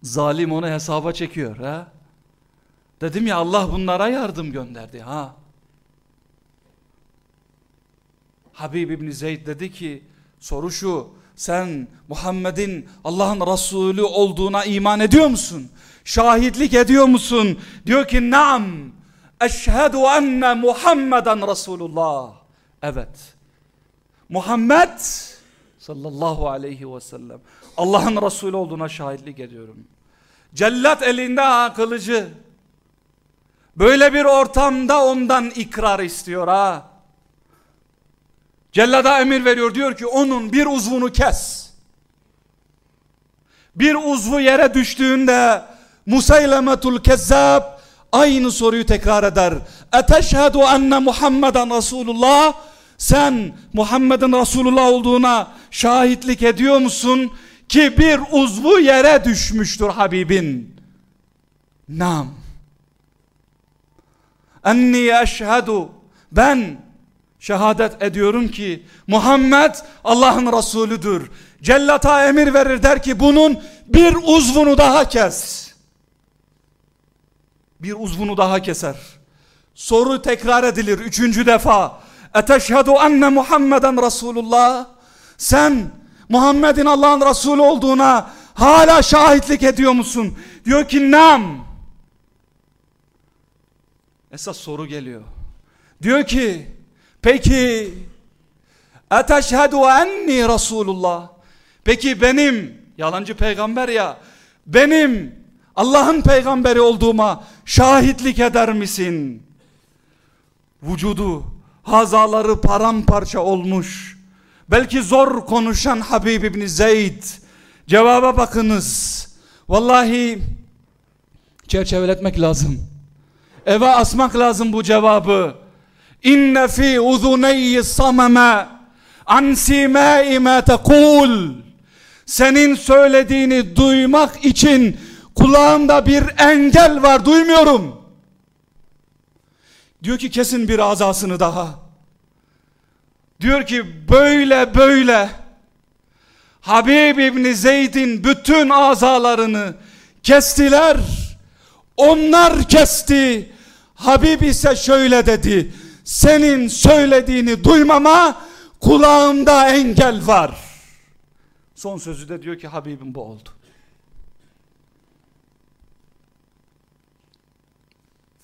Zalim onu hesaba çekiyor ha? Dedim ya Allah bunlara yardım gönderdi ha? Habib İbni Zeyd dedi ki soru şu sen Muhammed'in Allah'ın Resulü olduğuna iman ediyor musun? Şahitlik ediyor musun? Diyor ki naam eşhedü enne Muhammeden Resulullah. Evet. Muhammed sallallahu aleyhi ve sellem Allah'ın Resulü olduğuna şahitlik ediyorum. Cellat elinde ha. Böyle bir ortamda ondan ikrar istiyor ha. Cellada emir veriyor diyor ki onun bir uzvunu kes. Bir uzvu yere düştüğünde Musaylemetul Kezzab aynı soruyu tekrar eder. Eteşhedü enne Muhammeden Resulullah sen Muhammed'in Resulullah olduğuna şahitlik ediyor musun? Ki bir uzvu yere düşmüştür Habibin. Nam. Enni eşhedü ben Şehadet ediyorum ki Muhammed Allah'ın Resulüdür. Cellata emir verir der ki bunun bir uzvunu daha kes. Bir uzvunu daha keser. Soru tekrar edilir üçüncü defa. Eteşhedü enne Muhammeden Resulullah. Sen Muhammed'in Allah'ın Resulü olduğuna hala şahitlik ediyor musun? Diyor ki nam. Esas soru geliyor. Diyor ki Peki Eteşhedü enni Resulullah Peki benim yalancı peygamber ya benim Allah'ın peygamberi olduğuma şahitlik eder misin? Vücudu hazaları paramparça olmuş belki zor konuşan Habib İbni Zeyd. Cevaba bakınız. Vallahi çerçeveletmek lazım. Eve asmak lazım bu cevabı. İnne fi uzuneyyi sameme an simai ma tekul senin söylediğini duymak için kulağımda bir engel var duymuyorum. Diyor ki kesin bir azasını daha. Diyor ki böyle böyle. Habib İbni Zeyd'in bütün azalarını kestiler. Onlar kesti. Habib ise şöyle dedi senin söylediğini duymama kulağımda engel var. Son sözü de diyor ki Habibim bu oldu.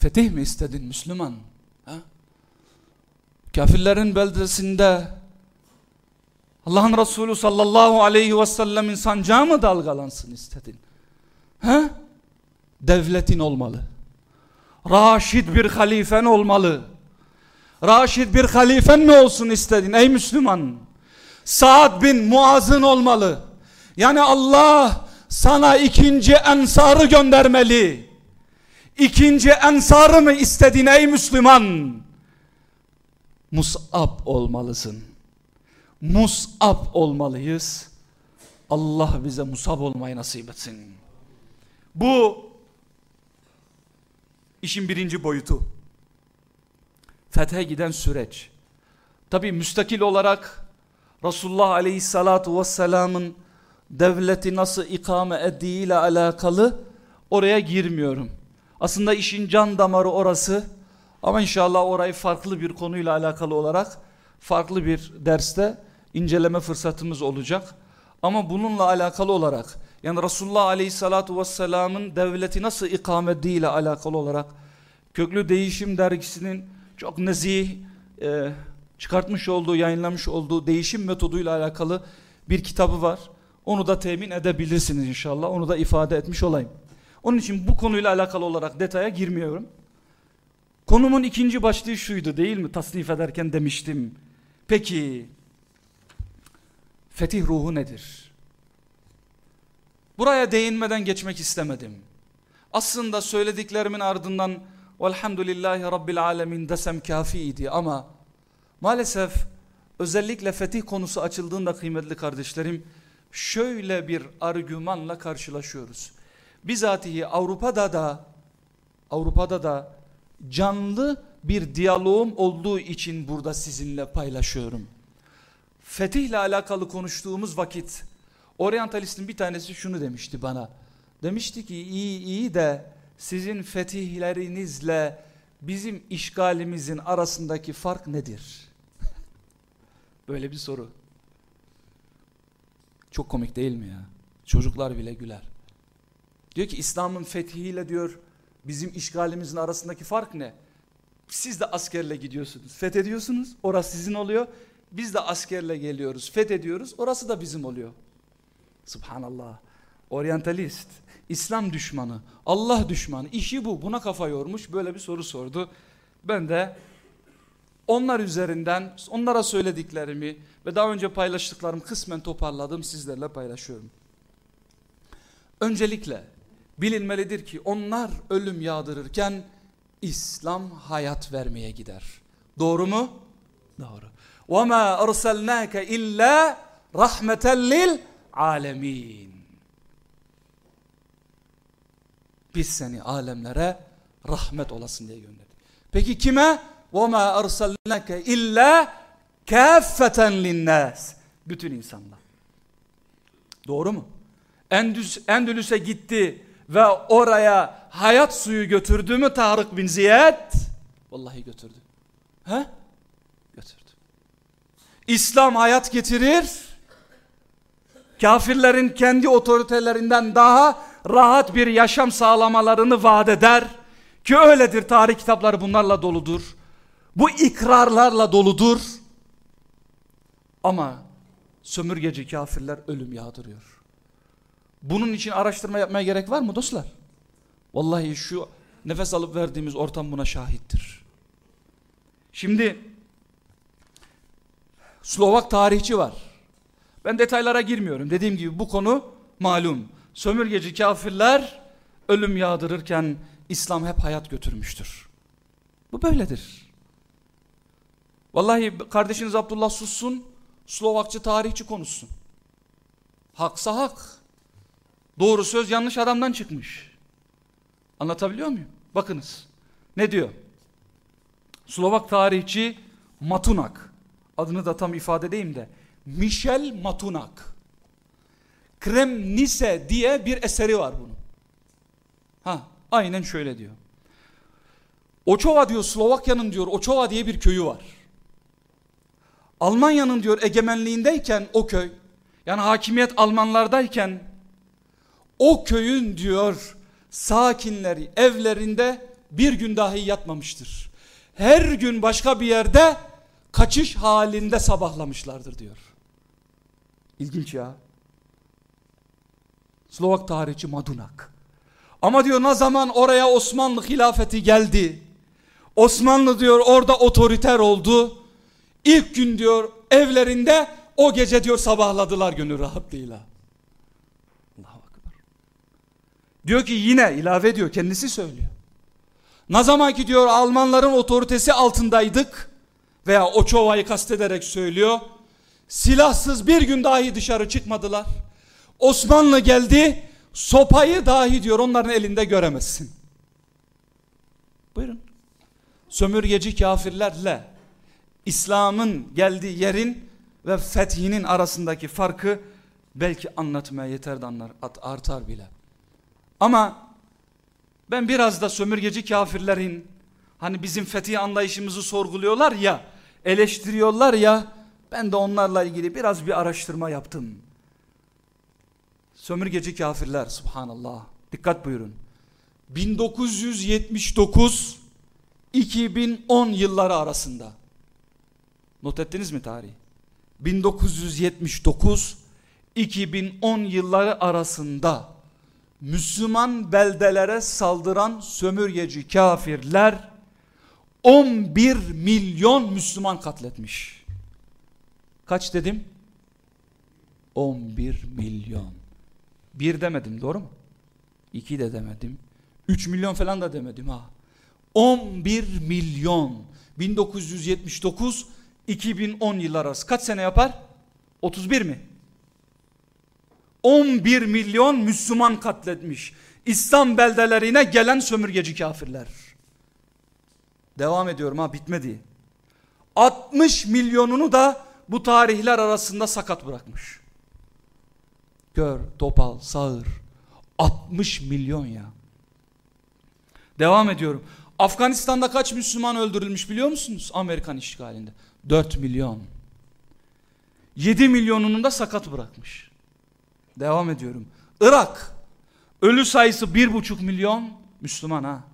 Fetih mi istedin Müslüman? Ha? Kafirlerin beldesinde Allah'ın Resulü sallallahu aleyhi ve sellemin sancağı mı dalgalansın istedin? Ha? Devletin olmalı. Raşid bir halifen olmalı. Raşid bir halifen mi olsun istedin ey Müslüman? Saad bin Muaz'ın olmalı. Yani Allah sana ikinci ensarı göndermeli. İkinci ensarı mı istedin ey Müslüman? Mus'ab olmalısın. Mus'ab olmalıyız. Allah bize musab olmayı nasip etsin. Bu işin birinci boyutu fethe giden süreç. Tabi müstakil olarak Resulullah Aleyhissalatu Vesselam'ın devleti nasıl ikame ettiği ile alakalı oraya girmiyorum. Aslında işin can damarı orası ama inşallah orayı farklı bir konuyla alakalı olarak farklı bir derste inceleme fırsatımız olacak. Ama bununla alakalı olarak yani Resulullah Aleyhissalatu Vesselam'ın devleti nasıl ikame ettiği ile alakalı olarak Köklü Değişim dergisinin çok nezih e, çıkartmış olduğu, yayınlamış olduğu değişim metoduyla alakalı bir kitabı var. Onu da temin edebilirsiniz inşallah. Onu da ifade etmiş olayım. Onun için bu konuyla alakalı olarak detaya girmiyorum. Konumun ikinci başlığı şuydu değil mi? Tasnif ederken demiştim. Peki fetih ruhu nedir? Buraya değinmeden geçmek istemedim. Aslında söylediklerimin ardından Velhamdülillahi Rabbil Alemin desem kafiydi ama maalesef özellikle fetih konusu açıldığında kıymetli kardeşlerim şöyle bir argümanla karşılaşıyoruz. Bizatihi Avrupa'da da Avrupa'da da canlı bir diyalogum olduğu için burada sizinle paylaşıyorum. Fetihle alakalı konuştuğumuz vakit oryantalistin bir tanesi şunu demişti bana. Demişti ki iyi iyi de sizin fetihlerinizle bizim işgalimizin arasındaki fark nedir? Böyle bir soru. Çok komik değil mi ya? Çocuklar bile güler. Diyor ki İslam'ın fethiyle diyor bizim işgalimizin arasındaki fark ne? Siz de askerle gidiyorsunuz, fethediyorsunuz, orası sizin oluyor. Biz de askerle geliyoruz, fethediyoruz, orası da bizim oluyor. Subhanallah. Oryantalist, İslam düşmanı, Allah düşmanı, işi bu. Buna kafa yormuş, böyle bir soru sordu. Ben de onlar üzerinden onlara söylediklerimi ve daha önce paylaştıklarımı kısmen toparladım sizlerle paylaşıyorum. Öncelikle bilinmelidir ki onlar ölüm yağdırırken İslam hayat vermeye gider. Doğru mu? Doğru. وَمَا أَرْسَلْنَاكَ إِلَّا رَحْمَةً لِلْعَالَمِينَ Biz seni alemlere rahmet olasın diye gönderdik. Peki kime? وَمَا أَرْسَلْنَاكَ إِلَّا كَافَّةً لِلنَّاسِ Bütün insanlar. Doğru mu? Endüs, Endülüs'e gitti ve oraya hayat suyu götürdü mü Tarık bin Ziyad? Vallahi götürdü. He? Götürdü. İslam hayat getirir. Kafirlerin kendi otoritelerinden daha rahat bir yaşam sağlamalarını vaat eder. Ki öyledir tarih kitapları bunlarla doludur. Bu ikrarlarla doludur. Ama sömürgeci kafirler ölüm yağdırıyor. Bunun için araştırma yapmaya gerek var mı dostlar? Vallahi şu nefes alıp verdiğimiz ortam buna şahittir. Şimdi Slovak tarihçi var. Ben detaylara girmiyorum. Dediğim gibi bu konu malum. Sömürgeci kafirler ölüm yağdırırken İslam hep hayat götürmüştür. Bu böyledir. Vallahi kardeşiniz Abdullah sussun, Slovakçı tarihçi konuşsun. Haksa hak. Doğru söz yanlış adamdan çıkmış. Anlatabiliyor muyum? Bakınız. Ne diyor? Slovak tarihçi Matunak. Adını da tam ifade edeyim de. Michel Matunak. Kremnise diye bir eseri var bunun. Ha, aynen şöyle diyor. Oçova diyor Slovakya'nın diyor Oçova diye bir köyü var. Almanya'nın diyor egemenliğindeyken o köy yani hakimiyet Almanlardayken o köyün diyor sakinleri evlerinde bir gün dahi yatmamıştır. Her gün başka bir yerde kaçış halinde sabahlamışlardır diyor. İlginç ya. Slovak tarihçi Madunak. Ama diyor ne zaman oraya Osmanlı hilafeti geldi. Osmanlı diyor orada otoriter oldu. İlk gün diyor evlerinde o gece diyor sabahladılar gönül rahatlığıyla. Allahu Akbar. Diyor ki yine ilave ediyor kendisi söylüyor. Ne zaman ki diyor Almanların otoritesi altındaydık veya Oçova'yı kastederek söylüyor. Silahsız bir gün dahi dışarı çıkmadılar. Osmanlı geldi sopayı dahi diyor onların elinde göremezsin. Buyurun. Sömürgeci kafirlerle İslam'ın geldiği yerin ve fethinin arasındaki farkı belki anlatmaya yeter de anlar, artar bile. Ama ben biraz da sömürgeci kafirlerin hani bizim fetih anlayışımızı sorguluyorlar ya, eleştiriyorlar ya, ben de onlarla ilgili biraz bir araştırma yaptım. Sömürgeci kafirler subhanallah. Dikkat buyurun. 1979 2010 yılları arasında. Not ettiniz mi tarihi? 1979 2010 yılları arasında Müslüman beldelere saldıran sömürgeci kafirler 11 milyon Müslüman katletmiş. Kaç dedim? 11 milyon. Bir demedim doğru mu? İki de demedim. Üç milyon falan da demedim ha. 11 milyon. 1979 2010 yıl arası kaç sene yapar? 31 mi? 11 milyon Müslüman katletmiş. İslam beldelerine gelen sömürgeci kafirler. Devam ediyorum ha bitmedi. 60 milyonunu da bu tarihler arasında sakat bırakmış. Gör, topal, sağır. 60 milyon ya. Devam ediyorum. Afganistan'da kaç Müslüman öldürülmüş biliyor musunuz? Amerikan işgalinde. 4 milyon. 7 milyonunu da sakat bırakmış. Devam ediyorum. Irak. Ölü sayısı 1,5 milyon Müslüman ha.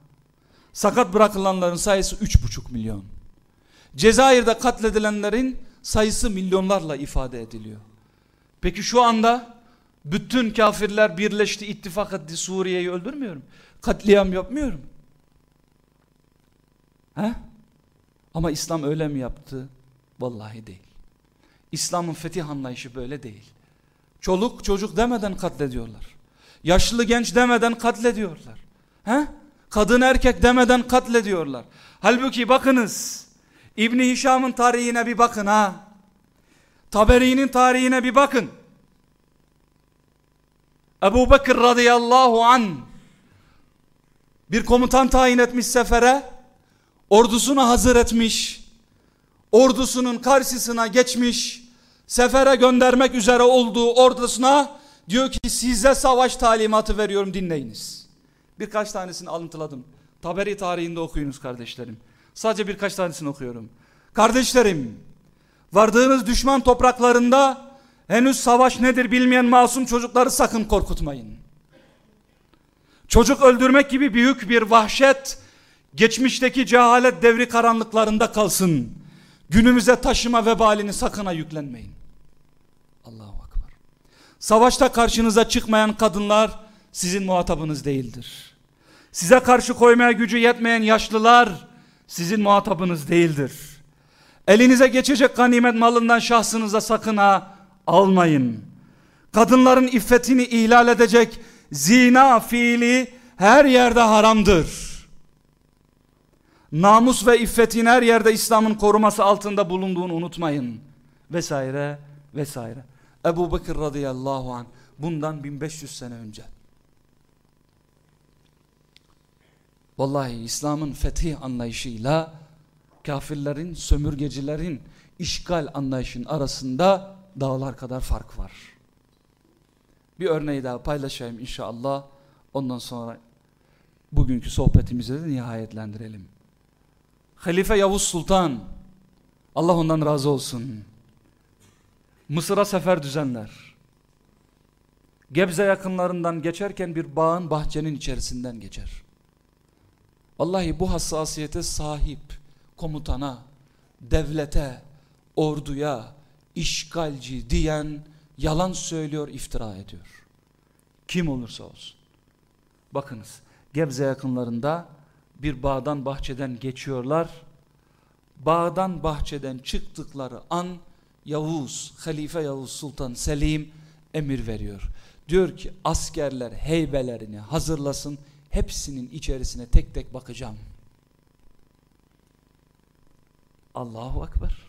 Sakat bırakılanların sayısı 3,5 milyon. Cezayir'de katledilenlerin sayısı milyonlarla ifade ediliyor. Peki şu anda bütün kafirler birleşti, ittifak etti Suriye'yi öldürmüyorum. Katliam yapmıyorum. He? Ama İslam öyle mi yaptı? Vallahi değil. İslam'ın fetih anlayışı böyle değil. Çoluk çocuk demeden katlediyorlar. Yaşlı genç demeden katlediyorlar. He? Kadın erkek demeden katlediyorlar. Halbuki bakınız İbni Hişam'ın tarihine bir bakın ha. Taberi'nin tarihine bir bakın. Ebu Bekir radıyallahu an bir komutan tayin etmiş sefere ordusunu hazır etmiş ordusunun karşısına geçmiş sefere göndermek üzere olduğu ordusuna diyor ki size savaş talimatı veriyorum dinleyiniz. Birkaç tanesini alıntıladım. Taberi tarihinde okuyunuz kardeşlerim. Sadece birkaç tanesini okuyorum. Kardeşlerim, vardığınız düşman topraklarında henüz savaş nedir bilmeyen masum çocukları sakın korkutmayın. Çocuk öldürmek gibi büyük bir vahşet geçmişteki cehalet devri karanlıklarında kalsın. Günümüze taşıma vebalini sakına yüklenmeyin. Savaşta karşınıza çıkmayan kadınlar sizin muhatabınız değildir. Size karşı koymaya gücü yetmeyen yaşlılar sizin muhatabınız değildir. Elinize geçecek ganimet malından şahsınıza sakın ha almayın. Kadınların iffetini ihlal edecek zina fiili her yerde haramdır. Namus ve iffetin her yerde İslam'ın koruması altında bulunduğunu unutmayın. Vesaire vesaire. Ebu Bekir radıyallahu anh bundan 1500 sene önce. Vallahi İslam'ın fetih anlayışıyla kafirlerin, sömürgecilerin işgal anlayışın arasında dağlar kadar fark var. Bir örneği daha paylaşayım inşallah. Ondan sonra bugünkü sohbetimizi de nihayetlendirelim. Halife Yavuz Sultan Allah ondan razı olsun. Mısır'a sefer düzenler. Gebze yakınlarından geçerken bir bağın bahçenin içerisinden geçer. Vallahi bu hassasiyete sahip komutana, devlete, orduya, işgalci diyen yalan söylüyor, iftira ediyor. Kim olursa olsun. Bakınız Gebze yakınlarında bir bağdan bahçeden geçiyorlar. Bağdan bahçeden çıktıkları an Yavuz, Halife Yavuz Sultan Selim emir veriyor. Diyor ki askerler heybelerini hazırlasın hepsinin içerisine tek tek bakacağım. Allahu Akbar.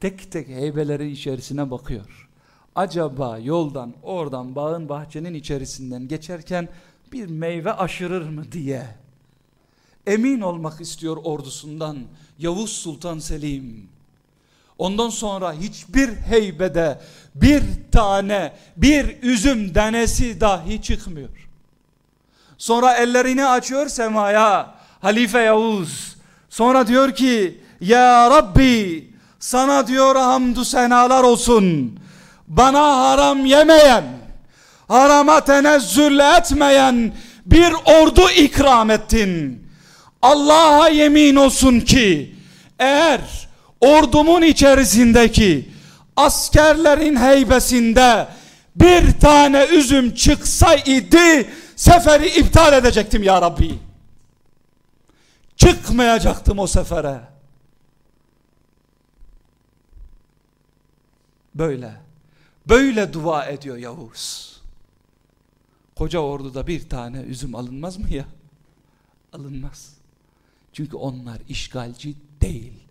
Tek tek heybelerin içerisine bakıyor. Acaba yoldan oradan bağın bahçenin içerisinden geçerken bir meyve aşırır mı diye emin olmak istiyor ordusundan Yavuz Sultan Selim. Ondan sonra hiçbir heybede bir tane bir üzüm denesi dahi çıkmıyor. Sonra ellerini açıyor semaya. Halife Yavuz. Sonra diyor ki ya Rabbi sana diyor hamdü senalar olsun. Bana haram yemeyen, harama tenezzül etmeyen bir ordu ikram ettin. Allah'a yemin olsun ki eğer ordumun içerisindeki askerlerin heybesinde bir tane üzüm çıksaydı seferi iptal edecektim ya Rabbi. Çıkmayacaktım o sefere. Böyle. Böyle dua ediyor Yavuz. Koca orduda bir tane üzüm alınmaz mı ya? Alınmaz. Çünkü onlar işgalci değil.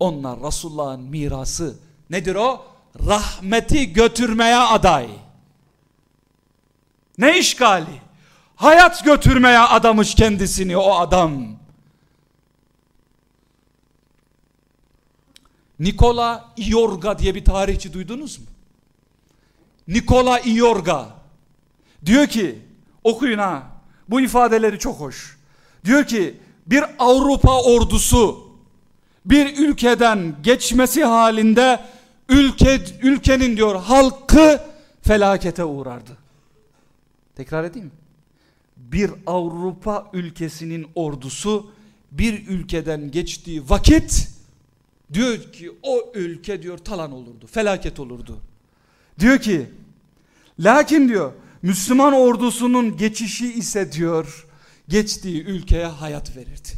Onlar Resulullah'ın mirası. Nedir o? Rahmeti götürmeye aday. Ne işgali? Hayat götürmeye adamış kendisini o adam. Nikola Iorga diye bir tarihçi duydunuz mu? Nikola Iorga diyor ki okuyun ha bu ifadeleri çok hoş. Diyor ki bir Avrupa ordusu bir ülkeden geçmesi halinde ülke ülkenin diyor halkı felakete uğrardı. Tekrar edeyim? Bir Avrupa ülkesinin ordusu bir ülkeden geçtiği vakit diyor ki o ülke diyor talan olurdu, felaket olurdu. Diyor ki lakin diyor Müslüman ordusunun geçişi ise diyor geçtiği ülkeye hayat verirdi.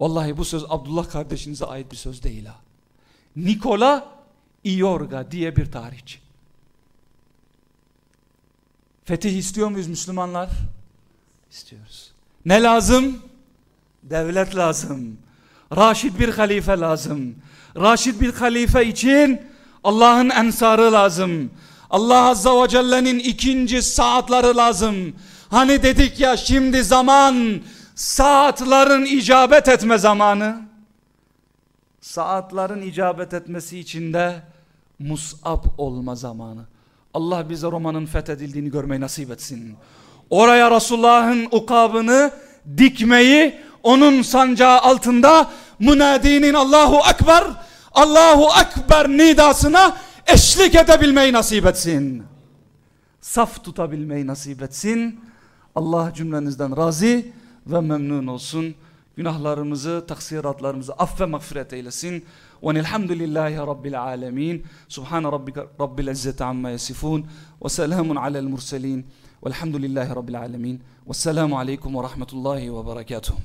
Vallahi bu söz Abdullah kardeşinize ait bir söz değil ha. Nikola Iorga diye bir tarihçi. Fetih istiyor muyuz Müslümanlar? İstiyoruz. Ne lazım? Devlet lazım. Raşid bir halife lazım. Raşid bir halife için Allah'ın ensarı lazım. Allah Azza ve Celle'nin ikinci saatleri lazım. Hani dedik ya şimdi zaman saatlerin icabet etme zamanı. Saatlerin icabet etmesi için de musab olma zamanı. Allah bize Roma'nın fethedildiğini görmeyi nasip etsin. Oraya Resulullah'ın ukabını dikmeyi onun sancağı altında münadinin Allahu Ekber Allahu Ekber nidasına eşlik edebilmeyi nasip etsin. Saf tutabilmeyi nasip etsin. Allah cümlenizden razı ve memnun olsun. Günahlarımızı, taksiratlarımızı affe mağfiret eylesin. Ve elhamdülillahi rabbil alemin. Subhane rabbike rabbil izzeti amma yasifun. Ve selamun alel murselin. Velhamdülillahi rabbil alemin. Ve selamu aleyküm ve rahmetullahi ve berekatuhu.